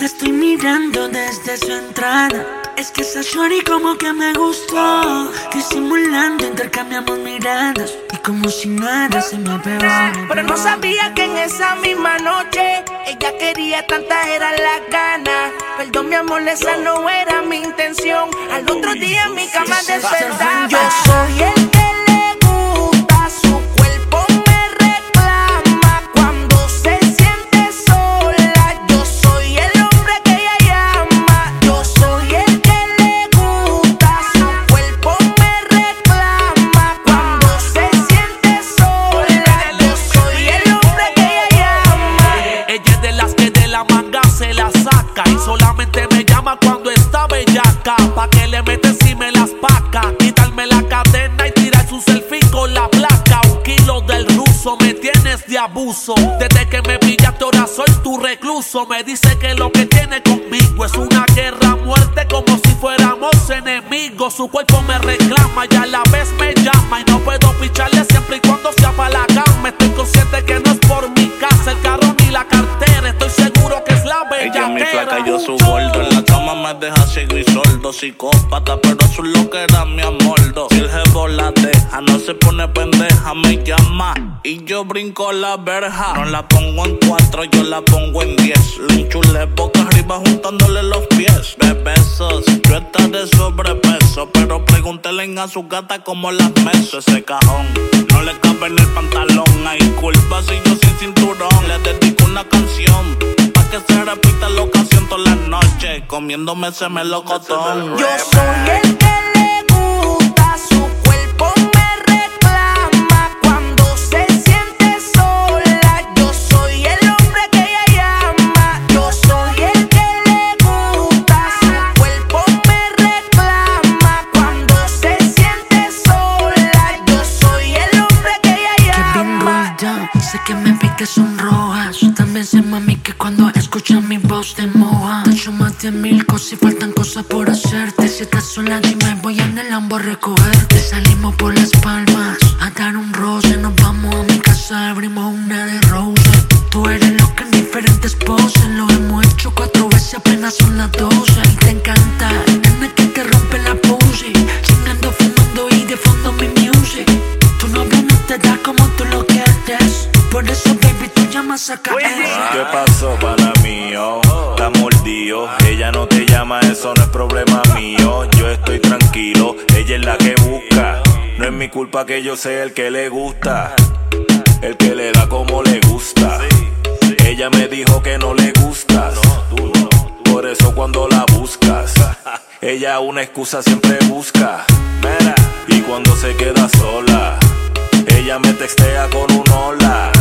La estoy mirando desde su entrada. Es que esa shorty como que me gustó. Disimulando intercambiamos miradas. Y como si nada se me pegó. Pero no sabía que en esa misma noche ella quería tanta era la gana. Perdón, mi amor, esa no era mi intención. Al otro día en mi cama despertaba. Yo soy el Quitarme la cadena y tirar su selfie con la placa. Un kilo del ruso, me tienes de abuso. Desde que me pillaste ahora soy tu recluso. Me dice que lo que tiene conmigo es una guerra muerte como si fuéramos enemigos. Su cuerpo me reclama y a la vez me llama. Y no puedo picharle cama me deja ciego y sordo. Psicópata, pero su lo que era mi amordo. Si el jevo la deja, no se pone pendeja, me llama. Y yo brinco la verja. No la pongo en cuatro, yo la pongo en diez. Le enchulé boca arriba juntándole los pies. De besos, yo estaré sobrepeso. Pero pregúntele a su gata cómo las meso. Ese cajón no le cabe en el pantalón. Hay culpa si yo sin cinturón. Comiéndome ese melocotón. Yo soy el que le gusta su cuerpo. Me reclama cuando se siente sola. Yo soy el hombre que ella llama. Yo soy el que le gusta su cuerpo. Me reclama cuando se siente sola. Yo soy el hombre que ella Que bien llama. ruida, sé que me pique son rojas. También sé mami que cuando escuchas mi voz te moja. Te echo más de mil cosas y faltan cosas por hacerte. Si estás sola, dime, voy en el Lambo a recogerte. Salimos por las palmas a dar un roce. Nos vamos a mi casa, abrimos baby, tú llamas a caer. ¿Qué pasó, pana mío? Está mordido. Ella no te llama, eso no es problema mío. Yo estoy tranquilo, ella es la que busca. No es mi culpa que yo sea el que le gusta. El que le da como le gusta. Ella me dijo que no le gustas. Por eso cuando la buscas, ella una excusa siempre busca. Y cuando se queda sola, ella me textea con un hola.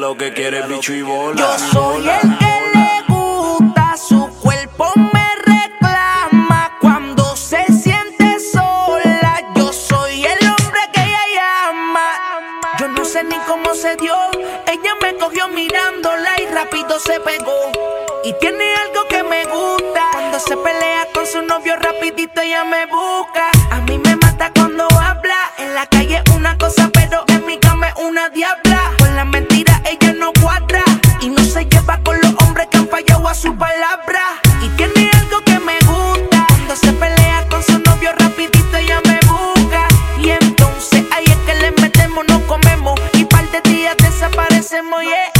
Lo que quiere bicho y bola. Yo soy el que le gusta su cuerpo. Me reclama cuando se siente sola. Yo soy el hombre que ella llama. Yo no sé ni cómo se dio. Ella me cogió mirándola y rápido se pegó. Y tiene algo que me gusta. Cuando se pelea con su novio, rapidito ella me busca. A mí me mata cuando habla. En la calle una cosa, pero en mi cama es una diabla. hacemos, yeah.